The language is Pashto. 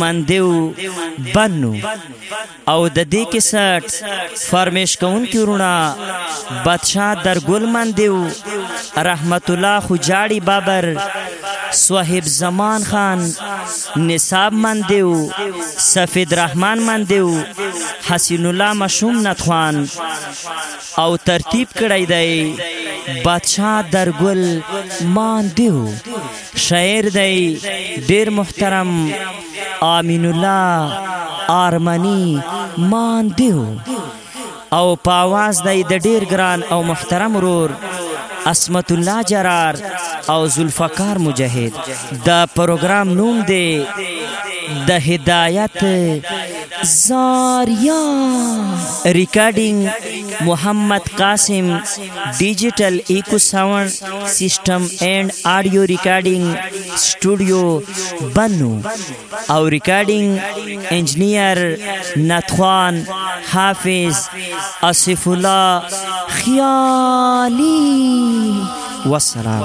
مندیو بنو او د دې کیسټ فرمیش کونکي ورونه بادشاہ درګل مندیو رحمت الله خجاړي بابر صاحب زمان خان نصاب مندیو سفید رحمان مندیو حسین الله مشوم نتخوان او ترتیب کړی دی بادشاہ درګل ماندیو شاعر دی ډیر محترم آمین الله آرمنی مان دیو او په आवाज دی د ډیر ګران او محترم رور اسمت الله جرار او ذوالفقار مجاهد د پروګرام نوم دی د هدایت زاریا ریکارډینګ محمد قاسم ډیجیټل ایکو ساوند سیستم اینڈ آډیو ریکارډینګ سټوډیو بنو او ریکارډینګ انجنیر نتخوان حافظ اصف الله خیالی والسلام